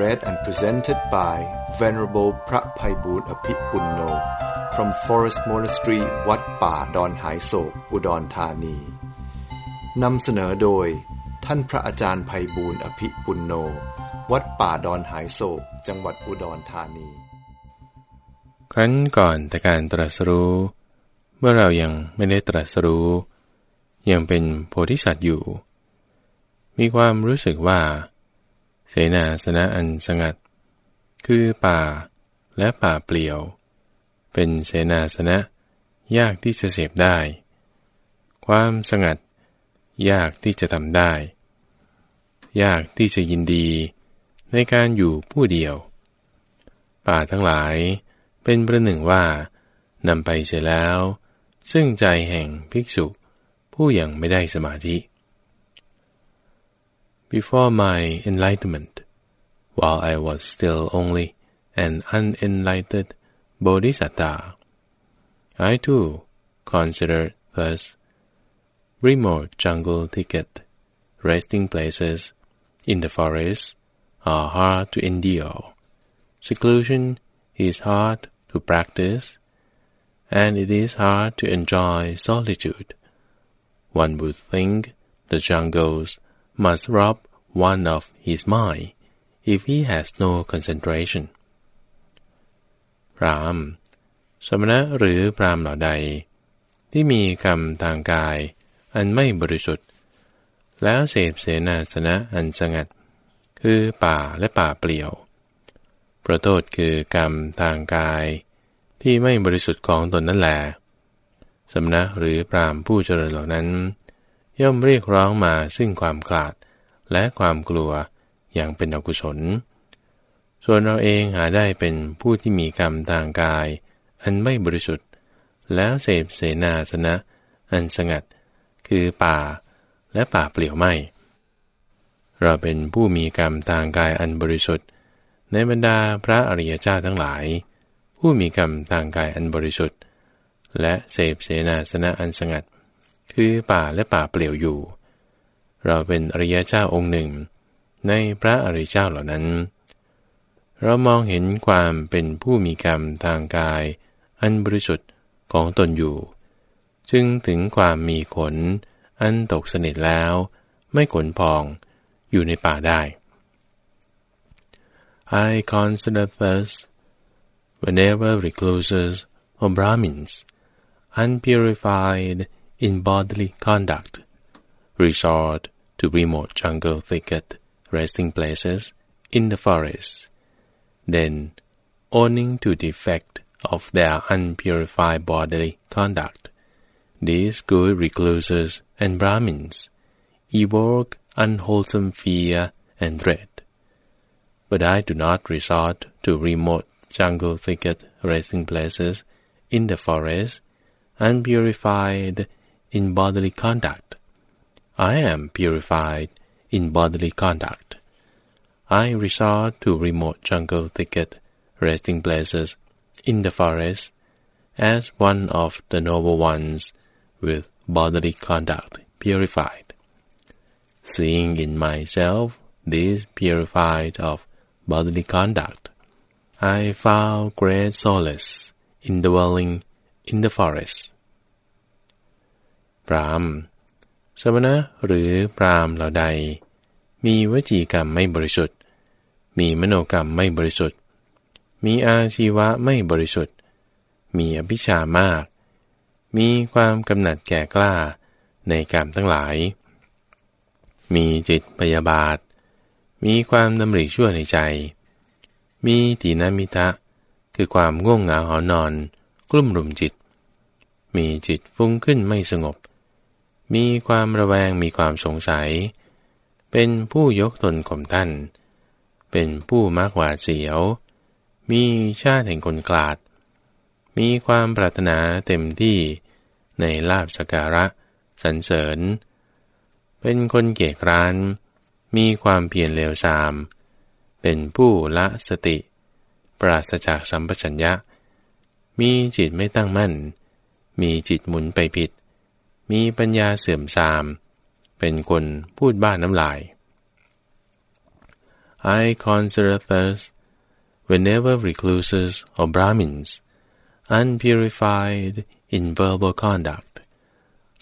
read and presented by Venerable พระภัยบูรณ์อภิปุณโน from Forest Monastery วัดป่าดอนหายโศกอุดรธานีนำเสนอโดย ท่านพระอาจารย์ภัยบูรณ์อภิปุณโน วัดป่าดอนหายโศกจังหวัดอุดรธานี ครั้นก่อนแต่การตรัสรู้ เมื่อเรายังไม่ได้ตรัสรู้ ยังเป็นโพธิสัตว์อยู่ มีความรู้สึกว่า เสนาสนะอันสงัด คือป่าและป่าเปลี่ยว เป็นเสนาสนะ ยากที่จะเสพได้ ความสงัด ยากที่จะทำได้ ยากที่จะยินดีในการอยู่ผู้เดียว ป่าทั้งหลายเป็นประหนึ่งว่านำไปเสียแล้ว ซึ่งใจแห่งภิกษุผู้ยังไม่ได้สมาธิ Before my enlightenment, while I was still only an unenlightened bodhisattva, I too considered thus remote jungle thicket, resting places in the forest are hard to endure. Seclusion is hard to practice, and it is hard to enjoy solitude. One would think the jungles must rob one of his mind if he has no concentration พรามสมณะหรือพรามเหล่าใด ที่มีกรรมทางกาย อันไม่บริสุทธิ์ แล้วเสพเสนาสนะอันสงัด คือป่าและป่าเปลี่ยว ประโทษคือกรรมทางกาย ที่ไม่บริสุทธิ์ของตนนั่นแหละสมณะหรือพรามผู้เจริญเหล่านั้น ย่อมเรียกร้องมาซึ่งความกลาดและความกลัวอย่างเป็นอกุศล ส่วนเราเองหาได้เป็นผู้ที่มีกรรมทางกาย อันไม่บริสุทธิ์ แล้วเสพเสนาสนะ อันสงัด คือป่าและป่าเปลี่ยวไม่เราเป็นผู้มีกรรมทางกายอันบริสุทธิ์ ในบรรดาพระอริยเจ้าทั้งหลาย ผู้มีกรรมทางกายอันบริสุทธิ์ และเสพเสนาสนะอันสงัด คือป่าและป่าเปลี่ยวอยู่ เราเป็นอริยเจ้าองค์หนึ่ง ในพระอริยเจ้าเหล่านั้น เรามองเห็นความเป็นผู้มีกรรมทางกาย อันบริสุทธิ์ของตนอยู่ จึงถึงความมีขน อันตกสนิทแล้ว ไม่ขนพองอยู่ในป่าได้ I consider thus whenever recluses or Brahmins unpurified in bodily conduct, resort to remote jungle thicket resting places in the forest. Then, owning to the effect of their unpurified bodily conduct, these good recluses and Brahmins evoke unwholesome fear and dread. But I do not resort to remote jungle thicket resting places in the forest, unpurified in bodily conduct. I am purified in bodily conduct. I resort to remote jungle thicket resting places in the forest as one of the noble ones with bodily conduct purified. Seeing in myself this purified of bodily conduct, I found great solace in dwelling in the forest. พรามสมณะหรือพรามเหล่าใด มีวจีกรรมไม่บริสุทธิ์ มีมโนกรรมไม่บริสุทธิ์ มีอาชีวะไม่บริสุทธิ์ มีอภิชามาก มีความกำหนัดแก่กล้าในกรรมทั้งหลาย มีจิตพยาบาท มีความดำริชั่วในใจ มีตีนามิทะคือความง่วงเหงาหอนอน กลุ่มรุมจิต มีจิตฟุ้งขึ้นไม่สงบ มีความระแวงมีความสงสัย เป็นผู้ยกตนข่มท่าน เป็นผู้มักหวาดเสียว มีชาติแห่งคนกลาด มีความปรารถนาเต็มที่ในลาบสการะ สรรเสริญ เป็นคนเกียจคร้าน มีความเพียรเลวทราม เป็นผู้ละสติ ปราศจากสัมปชัญญะ มีจิตไม่ตั้งมั่น มีจิตหมุนไปผิด มีปัญญาเสื่อมทราม เป็นคนพูดบ้านน้ำลาย I consider thus whenever recluses or Brahmins, unpurified in verbal conduct,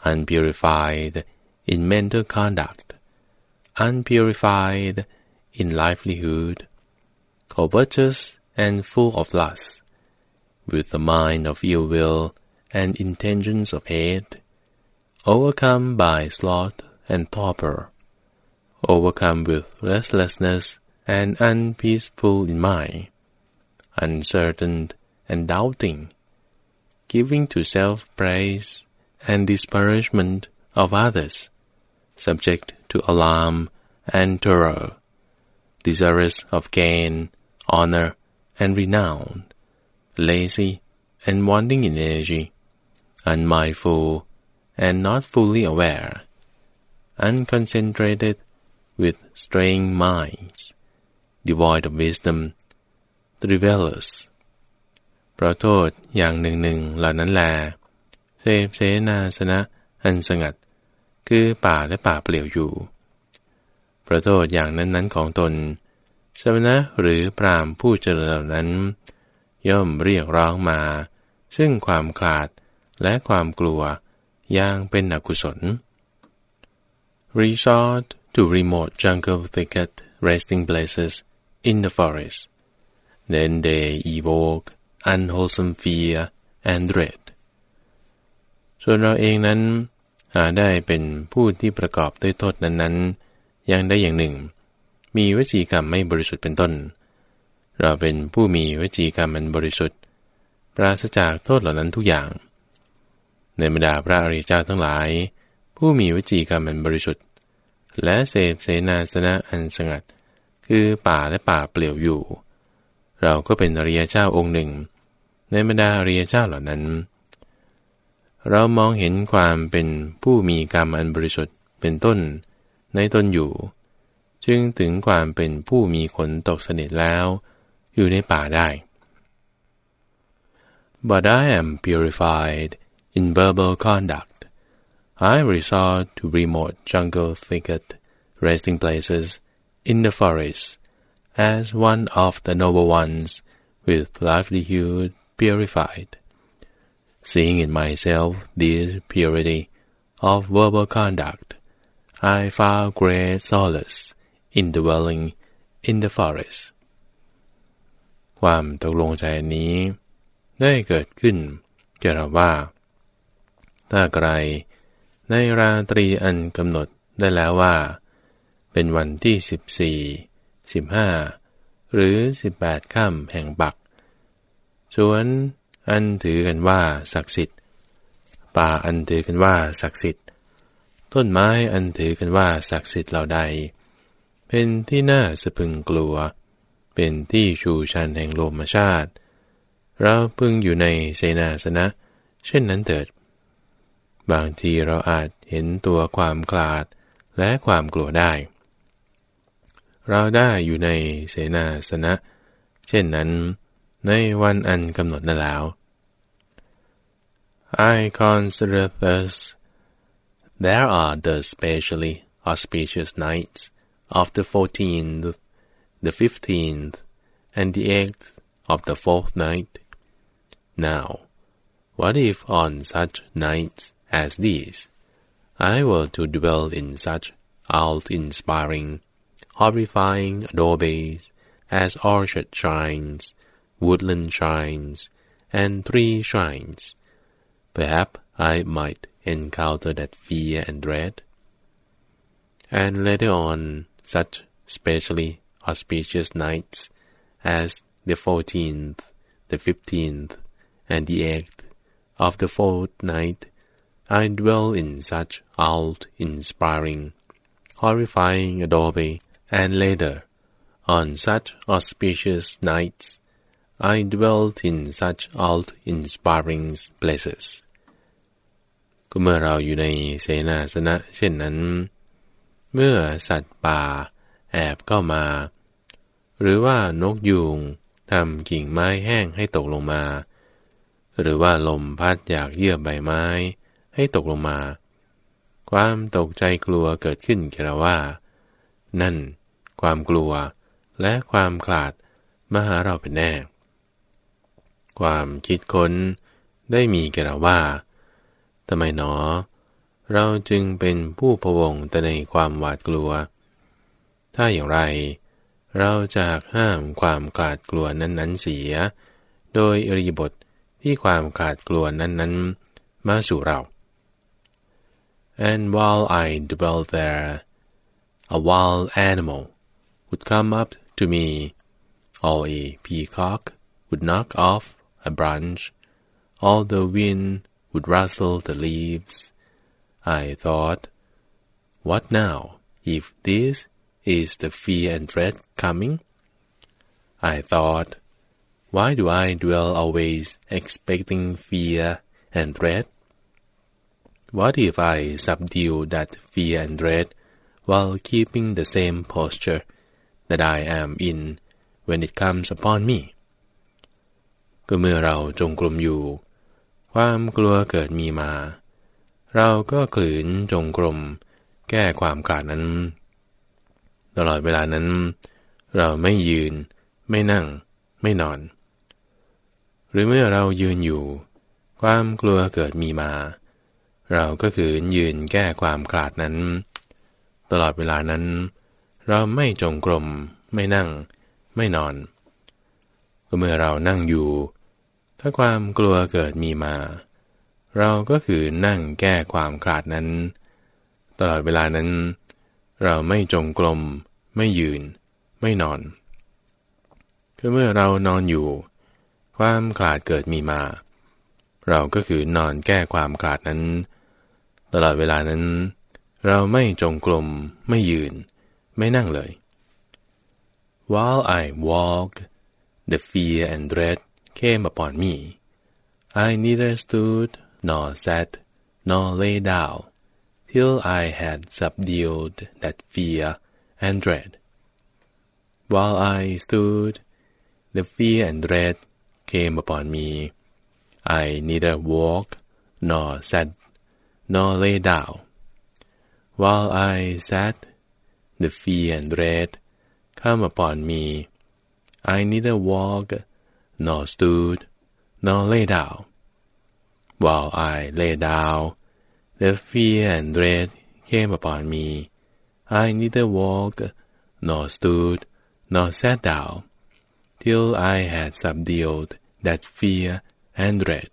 unpurified in mental conduct, unpurified in livelihood, covetous and full of lust, with a mind of ill will and intentions of hate, overcome by sloth and torpor, overcome with restlessness and unpeaceful in mind, uncertain and doubting, giving to self-praise and disparagement of others, subject to alarm and terror, desirous of gain, honor, and renown, lazy and wanting in energy, unmindful and not fully aware, unconcentrated with straying minds, devoid of wisdom, trivialous เพราะโทษอย่างหนึ่งหนึ่งเหล่านั้นแล เสพเสนาสนะอันสงัด คือป่าและป่าเปลี่ยวอยู่เพระโทษอย่างนั้นๆของตน สมณะหรือพรามผู้เจริญเหล่านั้น ย่อมเรียกร้องมา ซึ่งความคลาดและความกลัว อย่างเป็นอกุศล Resort to remote jungle thicket resting places in the forest then they evoke unwholesome fear and dread ส่วนเราเองนั้นหาได้เป็นผู้ที่ประกอบด้วยโทษนั้นๆ อย่างได้อย่างหนึ่ง มีวจีกรรมไม่บริสุทธิ์เป็นต้น เราเป็นผู้มีวจีกรรมมันบริสุทธิ์ ปราศจากโทษเหล่านั้นทุกอย่าง ในบรรดาพระอริยเจ้าทั้งหลาย ผู้มีวจีกรรมมันบริสุทธิ์ และเสพเสนาสนะอันสงัด คือป่าและป่าเปลี่ยวอยู่ เราก็เป็นอริยเจ้าองค์หนึ่ง ในบรรดาอริยเจ้าเหล่านั้น เรามองเห็นความเป็นผู้มีกรรมอันบริสุทธิ์เป็นต้น ในตนอยู่ จึงถึงความเป็นผู้มีขนตกสนิทแล้ว อยู่ในป่าได้ But I am purified in verbal conduct. I resort to remote jungle thicket resting places in the forest as one of the noble ones with livelihood purified. Seeing in myself this purity of verbal conduct, I found great solace in dwelling in the forest. ความตกลงใจนี้ ได้เกิดขึ้นแก่เราว่า ถ้าใคร ในราตรีอันกำหนดได้แล้วว่า เป็นวันที่สิบสี่สิบห้าหรือสิบแปดค่ำแห่งปักสวนอันถือกันว่าศักดิ์สิทธิ์ ป่าอันถือกันว่าศักดิ์สิทธิ์ ต้นไม้อันถือกันว่าศักดิ์สิทธิ์เหล่าใด เป็นที่น่าสะพึงกลัว เป็นที่ชูชันแห่งโลมชาติ เราพึงอยู่ในเสนาสนะ เช่นนั้นเถิด บางทีเราอาจเห็นตัวความกลาดและความกลัวได้ เราได้อยู่ในเสนาสนะ เช่นนั้น ในวันอันกำหนดนั้นแล้ว I consider thus there are the specially auspicious nights of the fourteenth, the fifteenth, and the eighth of the fourth night. Now, what if on such nights as these, I were to dwell in such awe-inspiring, horrifying adobes as orchard shrines, woodland shrines, and tree shrines, perhaps I might encounter that fear and dread. And later on, such specially auspicious nights as the fourteenth, the fifteenth, and the eighth of the fortnight, I dwell in such awe-inspiring, horrifying adobe, and later, On such auspicious nights, I dwelt in such awe-inspiring places ก็เมื่อเราอยู่ในเสนาสนะ เช่นนั้น เมื่อสัตว์ป่า แอบเข้ามา หรือว่านกยูงทำกิ่งไม้แห้งให้ตกลงมา หรือว่าลมพัดอยากเยื่อใบไม้ ให้ตกลงมา ความตกใจกลัวเกิดขึ้นแก่เราว่า นั่น ความกลัวและความขลาดมาหาเราเป็นแน่ ความคิดค้นได้มีแก่เราว่าทำไมหนอ เราจึงเป็นผู้พวงแต่ในความหวาดกลัว ถ้าอย่างไร เราจะห้ามความขลาดกลัวนั้นๆเสีย โดยอริบทที่ความขลาดกลัวนั้นๆ มาสู่เรา And while I dwelt there, a wild animal would come up to me, or a peacock would knock off a branch, or the wind would rustle the leaves. I thought, what now, if this is the fear and dread coming? I thought, why do I dwell always expecting fear and dread? What if I subdue that fear and dread while keeping the same posture that I am in when it comes upon me ก็เมื่อเราจงกลมอยู่ ความกลัวเกิดมีมา เราก็ขืนจงกรมแก้ความกลาดนั้น ตลอดเวลานั้น เราไม่ยืน ไม่นั่ง ไม่นอน หรือเมื่อเรายืนอยู่ ความกลัวเกิดมีมาเเราก็ขืนยืนแก้ความกาดนั้น ตลอดเวลานั้น เราไม่จงกรม ไม่นั่ง ไม่นอนเมื่อเรานั่งอยู่ ถ้าความกลัวเกิดมีมา เราก็คือนั่งแก้ความขาดนั้น ตลอดเวลานั้น เราไม่จงกรม ไม่ยืน ไม่นอนคือเมื่อเรานอนอยู่ ความขาดเกิดมีมาเราก็คือนอนแก้ความขาดนั้น ตลอดเวลานั้น เราไม่จงกรมไม่ยืนไม่นั่งเลย While I walked, the fear and dread came upon me. I neither stood nor sat nor lay down till I had subdued that fear and dread. While I stood, the fear and dread came upon me. I neither walked nor sat nor lay down. While I sat, the fear and dread come upon me. I neither walk, nor stood, nor lay down. While I lay down, the fear and dread came upon me. I neither walked, nor stood, nor sat down, till I had subdued that fear and dread.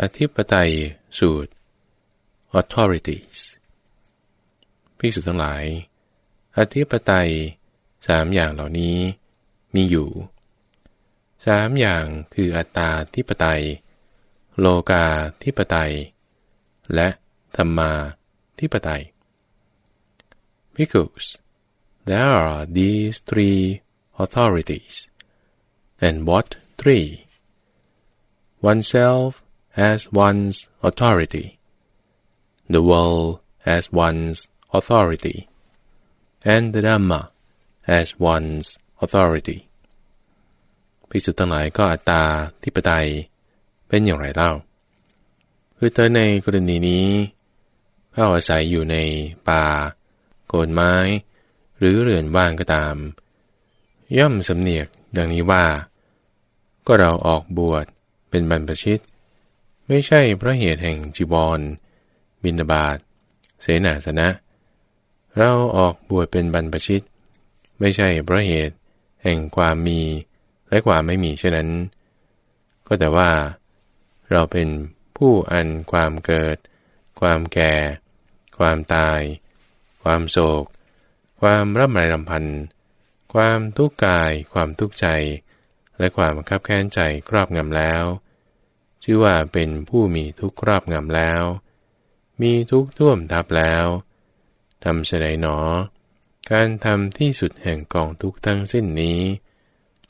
อธิปไตยสูตร authorities ภิกษุทั้งหลาย อธิปไตยสามอย่างเหล่านี้มีอยู่สามอย่างคืออัตตาทิปไตย โลกาทิปไตย และธรรมาทิปไตย Because there are these three authorities and what three oneself has one's authority the world has one's authority, and the Dhamma as one's authority ภิกษุทั้งหลายก็อัตตาทิปไตยเป็นอย่างไรเล่า คือเธอในกรณีนี้เข้าอาศัยอยู่ในป่า โกนไม้ หรือเรือนว่างก็ตาม ย่อมสำเนียกดังนี้ว่า ก็เราออกบวชเป็นบรรพชิต ไม่ใช่เพราะเหตุแห่งจีวรบินาบาตเสนาสนะ เราออกบวชเป็นบรรพชิต ไม่ใช่เพราะเหตุแห่งความมีและความไม่มีเช่นนั้น ก็แต่ว่า เราเป็นผู้อันความเกิด ความแก่ ความตาย ความโศก ความร่ำไรรำพันความทุกข์กาย ความทุกข์ใจ และความคับแค้นใจครอบงำแล้ว ชื่อว่าเป็นผู้มีทุกข์ครอบงำแล้ว มีทุกข์ท่วมทับแล้วทำเฉลยหนอ การทำที่สุดแห่งกองทุกทั้งสิ้นนี้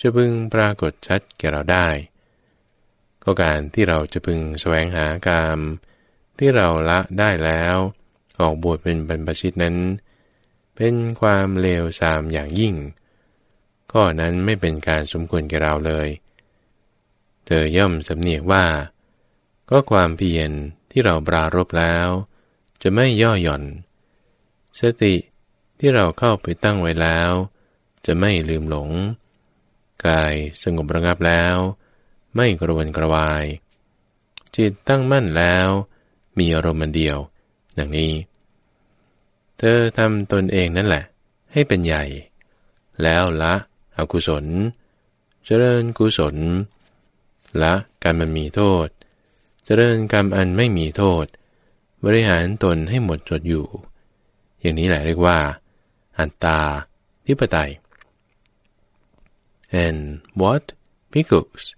จะพึงปรากฏชัดแก่เราได้ ก็การที่เราจะพึงแสวงหากามที่เราละได้แล้ว ออกบวชเป็นบรรพชิตนั้น เป็นความเลวทรามอย่างยิ่งก็นั้นไม่เป็นการสมควรแก่เราเลย ธอย่อมสำเนียกว่า ก็ความเพียรที่เราปรารบแล้ว จะไม่ย่อหย่อน สติที่เราเข้าไปตั้งไว้แล้ว จะไม่ลืมหลง กายสงบระงับแล้ว ไม่กระวนกระวาย จิตตั้งมั่นแล้ว มีอารมณ์เดียวดังนี้ เธอทำตนเองนั่นแหละ ให้เป็นใหญ่ แล้วละอกุศล เจริญกุศล ละการมันมีโทษ เจริญกรรมอันไม่มีโทษ บริหารตนให้หมดจดอยู่ อย่างนี้แหละเรียกว่า อัตตาทิปไตย and what bhikkhus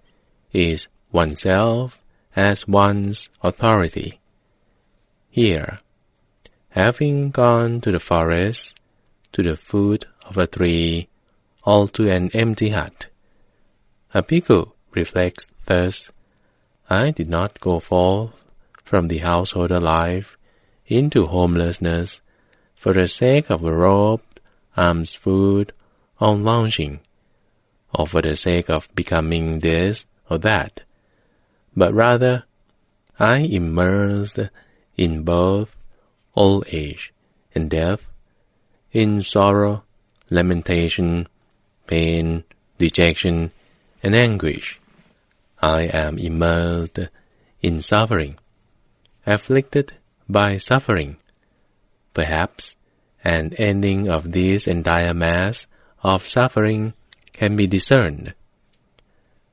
is oneself as one's authority. Here, having gone to the forest, to the foot of a tree, or to an empty hut, a bhikkhu reflects thus, I did not go forth from the household alive into homelessness for the sake of a robe alms food, or lounging, or for the sake of becoming this or that, but rather I immersed in both old age and death, in sorrow, lamentation, pain, dejection, and anguish. I am immersed in suffering, afflicted by suffering. Perhaps an ending of this entire mass of suffering can be discerned.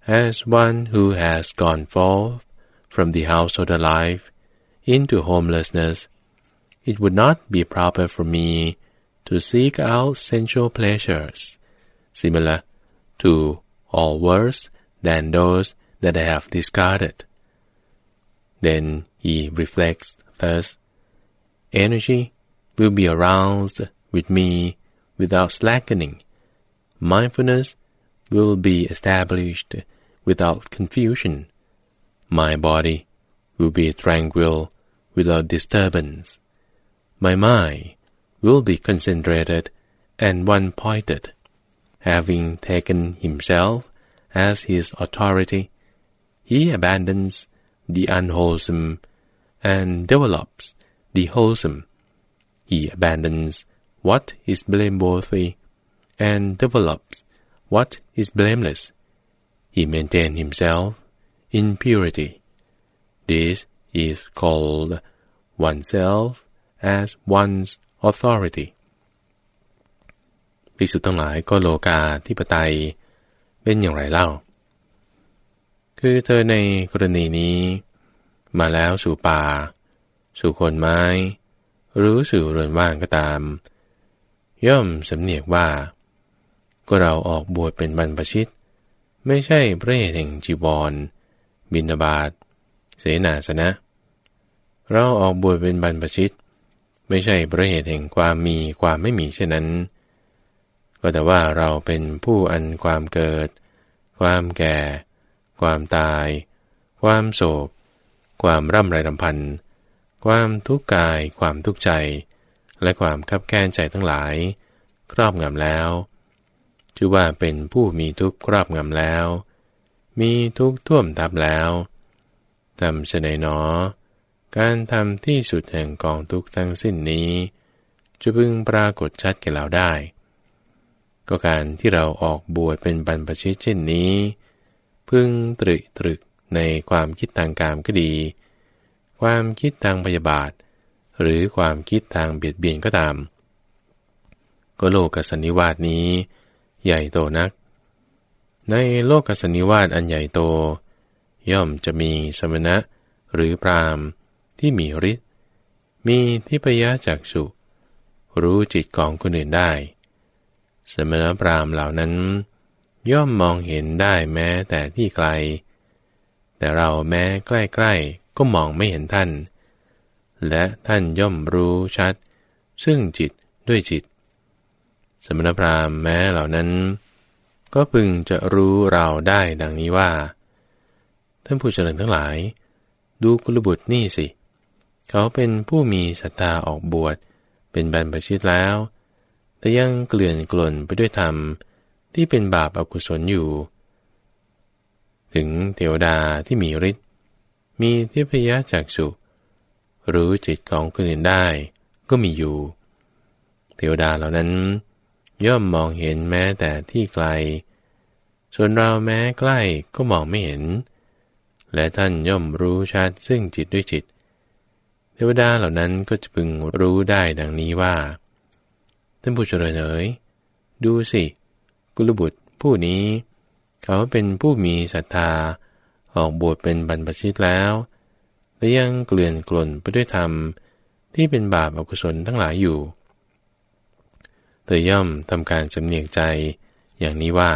As one who has gone forth from the household life into homelessness, it would not be proper for me to seek out sensual pleasures, similar to or worse than those that I have discarded. Then he reflects thus, energy will be aroused with me without slackening. Mindfulness will be established without confusion. My body will be tranquil without disturbance. My mind will be concentrated and one-pointed. Having taken himself as his authority, he abandons the unwholesome and develops the wholesome. He abandons what is blameworthy and develops what is blameless. He maintains himself in purity. This is called oneself as one's authority. ภิกษุทั้งหลายก็โลกาที่ปไตยเป็นอย่างไรเล่า คือเธอในกรณีนี้ มาแล้วสู่ป่า สู่คนไม้ หรือสู่เรือนว่างก็ตาม ย่อมสำเนียกว่า ก็เราออกบวชเป็นบรรพชิต ไม่ใช่พระเหตุแห่งจีวร บินาบาตเสนาสนะ เราออกบวชเป็นบรรพชิต ไม่ใช่พระเหตุแห่งความมีความไม่มีเช่นนั้น ก็แต่ว่าเราเป็นผู้อันความเกิด ความแก่ ความตาย ความโศก ความร่ำไรรำพันธ์ความทุกข์กาย ความทุกข์ใจ และความคับแค้นใจทั้งหลาย ครอบงำแล้วชื่อว่าเป็นผู้มีทุกข์ครอบงำแล้ว มีทุกข์ท่วมทับแล้วทำเฉนหนอ การทำที่สุดแห่งกองทุกข์ทั้งสิ้นนี้ จะพึงปรากฏชัดแก่เราได้ ก็การที่เราออกบวชเป็นบรรพชิตเช่นนี้ พึงตรึกตรึกในความคิดทางการก็ดี ความคิดทางพยาบาท หรือความคิดทางเบียดเบียนก็ตาม ก็โลกสันนิวาสนี้ ใหญ่โตนัก ในโลกสันนิวาสอันใหญ่โต ย่อมจะมีสมณะหรือพรามที่มีฤทธิ์มีทิพยจักสุรู้จิตของคนอื่นได้ สมณพราหมณ์เหล่านั้น ย่อมมองเห็นได้แม้แต่ที่ไกล แต่เราแม้ใกล้ๆก็มองไม่เห็นท่าน และท่านย่อมรู้ชัด ซึ่งจิตด้วยจิต สมณพราหมณ์แม้เหล่านั้น ก็พึงจะรู้เราได้ดังนี้ว่า ท่านผู้เจริญทั้งหลาย ดูกุลบุตรนี่สิ เขาเป็นผู้มีศรัทธาออกบวช เป็นบรรพชิตแล้ว แต่ยังเกลื่อนกล่นไปด้วยธรรม ที่เป็นบาปอากุศลอยู่ ถึงเทวดาที่มีฤทธิ์มีเทพยะจากสุรู้จิตของคนอื่นได้ก็มีอยู่ เทวดาเหล่านั้น ย่อมมองเห็นแม้แต่ที่ไกล ส่วนเราแม้ใกล้ก็มองไม่เห็น และท่านย่อมรู้ชัดซึ่งจิตด้วยจิต เทวดาเหล่านั้นก็จะพึงรู้ได้ดังนี้ว่า ท่านผู้เจริญเอ๋ยดูสิ กุลบุตรผู้นี้ เขาเป็นผู้มีศรัทธา ออกบวชเป็นบรรพชิตแล้วและยังเกลื่อนกล่นไปด้วยธรรมที่เป็นบาปอกุศลทั้งหลายอยู่ เธอย่อมทำการสำเนียกใจอย่างนี้ว่า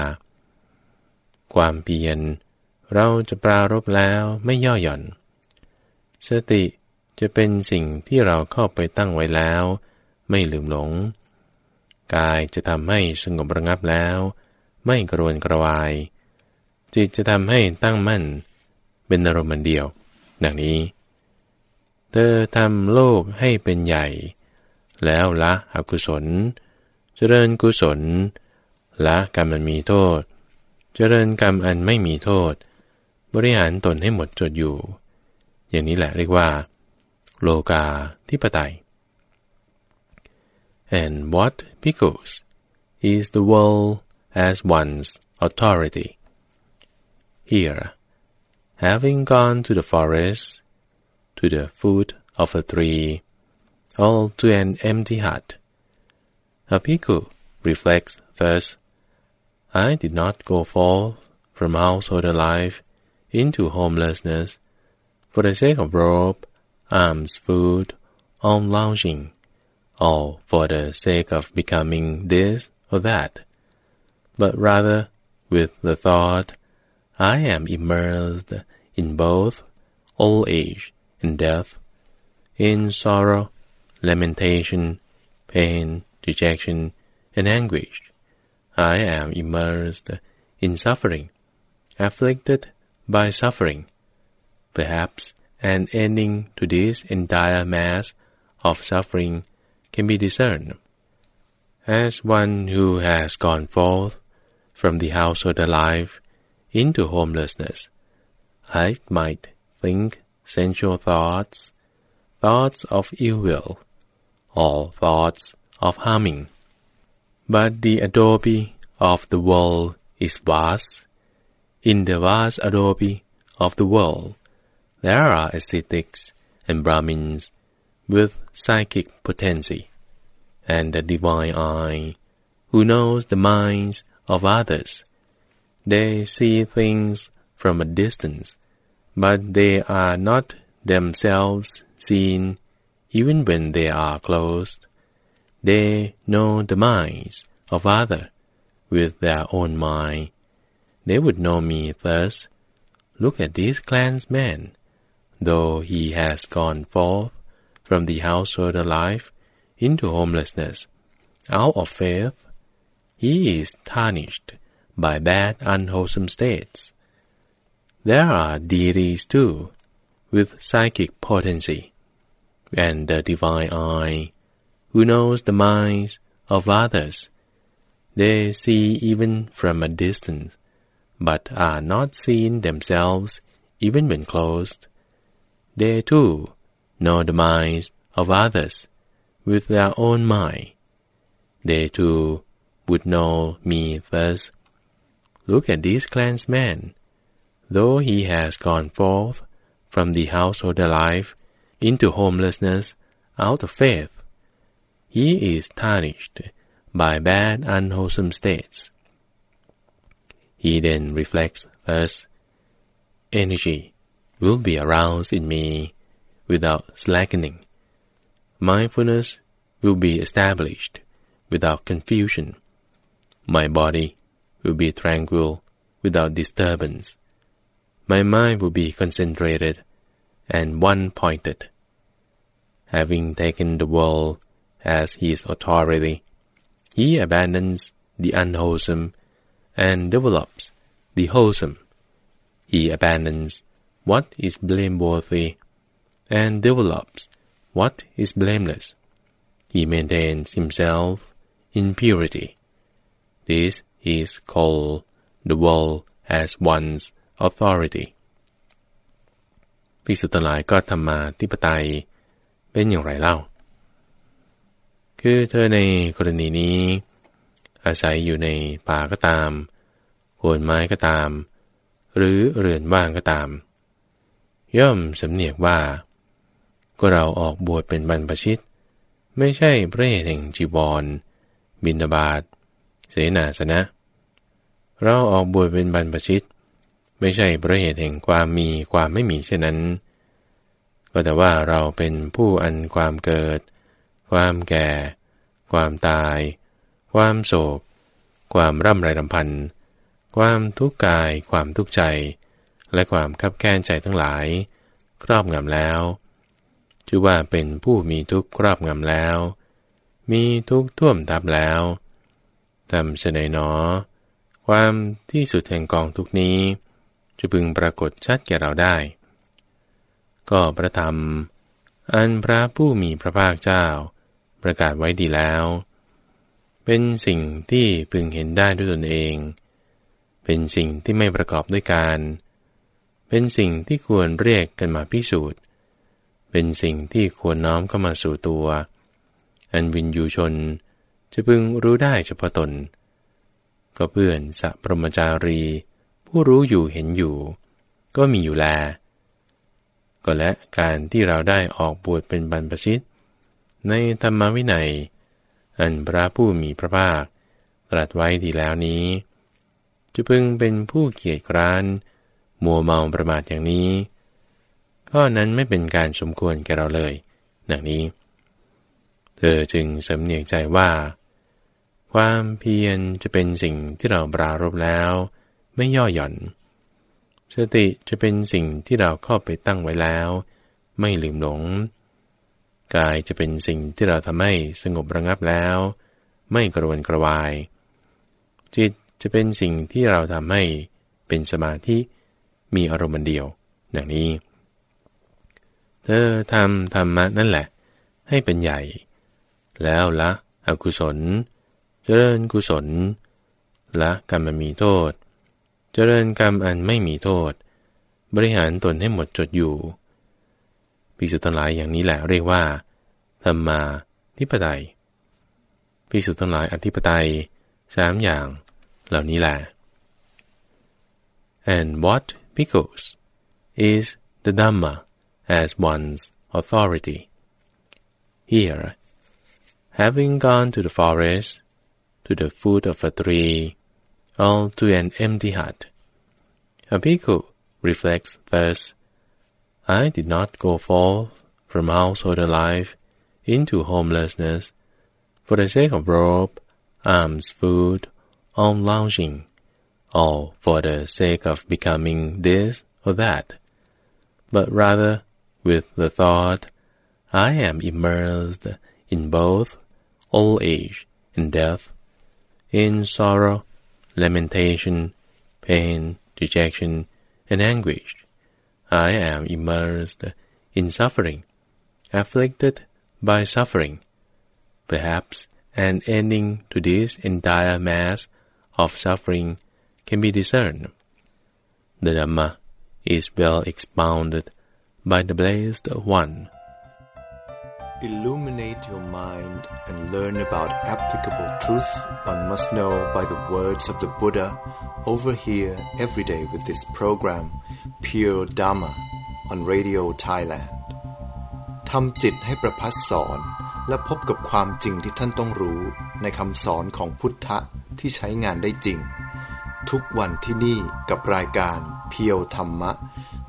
ความเพียรเราจะปรารบแล้วไม่ย่อหย่อน สติจะเป็นสิ่งที่เราเข้าไปตั้งไว้แล้ว ไม่ลืมหลง กายจะทำให้สงบระงับแล้ว ไม่กระวนกระวาย จิตจะทำให้ตั้งมั่น เป็นอารมณ์เดียว ดังนี้ เธอทำโลกให้เป็นใหญ่ แล้วละอกุศล เจริญกุศล ละกรรมมันมีโทษ เจริญกรรมอันไม่มีโทษ บริหารตนให้หมดจดอยู่ อย่างนี้แหละเรียกว่า โลกาทิปไตย and what pickles is the world as one's authority. Here, having gone to the forest, to the foot of a tree, or to an empty hut. A bhikkhu reflects thus, I did not go forth from household life into homelessness for the sake of robe, alms, food, or lounging, or for the sake of becoming this or that, but rather with the thought, I am immersed in both old age and death, in sorrow, lamentation, pain, dejection, and anguish. I am immersed in suffering, afflicted by suffering. Perhaps an ending to this entire mass of suffering can be discerned. As one who has gone forth from the household alive into homelessness, I might think sensual thoughts, thoughts of ill will, or thoughts of harming. But the adobe of the world is vast. In the vast adobe of the world, there are ascetics and Brahmins with psychic potency, and the divine eye, who knows the minds of others. They see things from a distance, but they are not themselves seen even when they are closed. They know the minds of others with their own mind. They would know me thus. Look at this clansman. Though he has gone forth from the household life into homelessness, out of faith, he is tarnished by bad unwholesome states. There are deities too, with psychic potency, and the divine eye, who knows the minds of others. They see even from a distance, but are not seen themselves even when closed. They too know the minds of others with their own mind. They too would know me thus. Look at this clansman though he has gone forth from the household life into homelessness out of faith, he is tarnished by bad unwholesome states. He then reflects thus, energy will be aroused in me without slackening. Mindfulness will be established without confusion. My body will be tranquil without disturbance my mind will be concentrated and one-pointed. Having taken the world as his authority, he abandons the unwholesome and develops the wholesome. He abandons what is blameworthy and develops what is blameless. He maintains himself in purity. This is called the world as one's authority. ภิกษุทั้งหลายก็ธรรมาธิปไตยเป็นอย่างไรเล่า คือเธอในกรณีนี้ อาศัยอยู่ในป่าก็ตามโคนไม้ก็ตาม หรือเรือนว่างก็ตาม ย่อมสำเนียกว่า ก็เราออกบวชเป็นบรรพชิต ไม่ใช่พระเหตุแห่งจีวรบินบาตเสนาสนะ เราออกบวชเป็นบรรพชิต ไม่ใช่ประเหตุแห่งความมีความไม่มีเช่นนั้น ก็แต่ว่าเราเป็นผู้อันความเกิด ความแก่ ความตาย ความโศก ความร่ำไรรำพันความทุกข์กาย ความทุกข์ใจ และความคับแค้นใจทั้งหลาย ครอบงำแล้ว ชื่อว่าเป็นผู้มีทุกข์ครอบงำแล้ว มีทุกข์ท่วมทับแล้วทำเสนหนอ ความที่สุดแห่งกองทุกนี้ จะพึงปรากฏชัดแก่เราได้ ก็ประธรรม อันพระผู้มีพระภาคเจ้า ประกาศไว้ดีแล้ว เป็นสิ่งที่พึงเห็นได้ด้วยตนเอง เป็นสิ่งที่ไม่ประกอบด้วยการ เป็นสิ่งที่ควรเรียกกันมาพิสูจน์ เป็นสิ่งที่ควรน้อมเข้ามาสู่ตัว อันวินยูชนจะพึงรู้ได้เฉพาะตน ก็เพื่อนสัพรมจารี ผู้รู้อยู่เห็นอยู่ ก็มีอยู่แล ก็และการที่เราได้ออกบวชเป็นบรรพชิต ในธรรมวินัย อันพระผู้มีพระภาคตรัสไว้ดีแล้วนี้ จะพึงเป็นผู้เกียจคร้าน มัวเมาประมาทอย่างนี้ ข้อนั้นไม่เป็นการสมควรแก่เราเลย ดังนี้ เธอจึงสำเนียกใจว่า ความเพียรจะเป็นสิ่งที่เราปรารบแล้ว ไม่ย่อหย่อน สติจะเป็นสิ่งที่เราเข้าไปตั้งไว้แล้ว ไม่ลืมหลง กายจะเป็นสิ่งที่เราทำให้สงบระงับแล้ว ไม่กระวนกระวาย จิตจะเป็นสิ่งที่เราทำให้เป็นสมาธิมีอารมณ์เดียว ดังนี้ เธอทำธรรมะนั่นแหละ ให้เป็นใหญ่ แล้วละอกุศล เจริญกุศล ละกรรมมีโทษ เจริญกรรมอันไม่มีโทษ บริหารตนให้หมดจดอยู่ภิกษุทั้งหลายอย่างนี้แหละเรียกว่าธรรมาธิปไตยภิกษุทั้งหลายอธิปไตยสามอย่างเหล่านี้แหละ and what because is the Dhamma as one's authority here having gone to the forest to the foot of a tree or to an empty hut. A bhikkhu reflects thus, I did not go forth from householder life into homelessness for the sake of robe, arms, food, or lounging, or for the sake of becoming this or that, but rather with the thought, I am immersed in both old age and death, in sorrow lamentation, pain, dejection, and anguish. I am immersed in suffering, afflicted by suffering. Perhaps an ending to this entire mass of suffering can be discerned. The Dhamma is well expounded by the Blessed One. Illuminate your mind and learn about applicable truth one must know by the words of the Buddha over here every day with this program Pure Dharma on Radio Thailand ทำจิตให้ประพัดสอนและพบกับความจริงที่ท่านต้องรู้ในคำสอนของพุทธะที่ใช้งานได้จริง ทุกวันที่นี่กับรายการเพียวธรรมะ